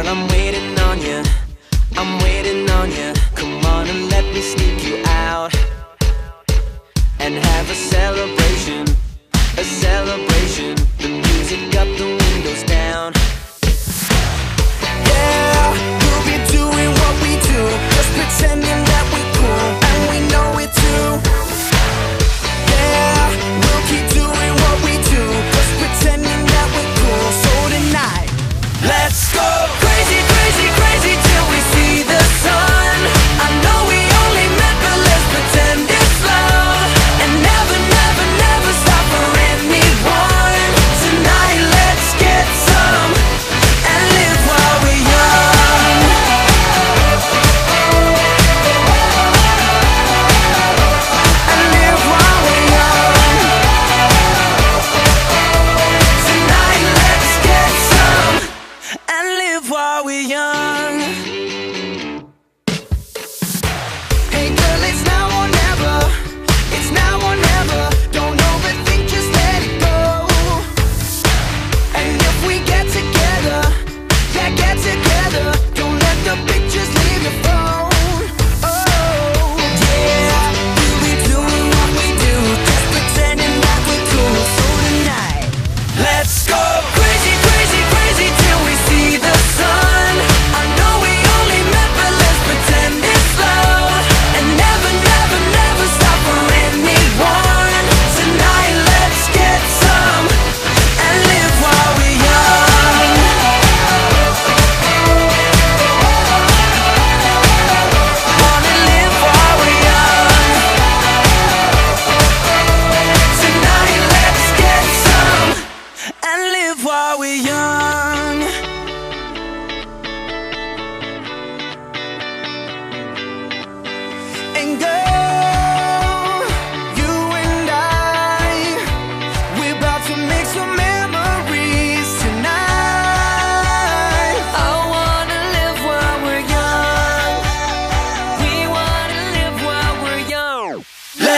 Girl, I'm waiting on you I'm waiting on you Come on and let me sneak you out And have a celebration A celebration. The music up, the windows down. are we young?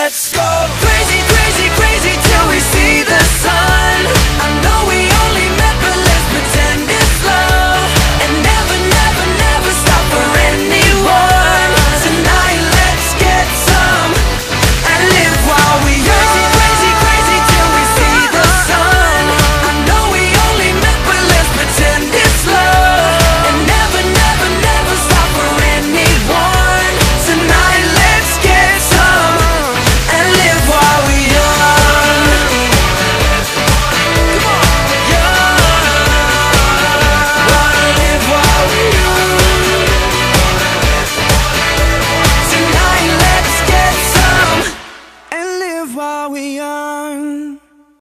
Let's go!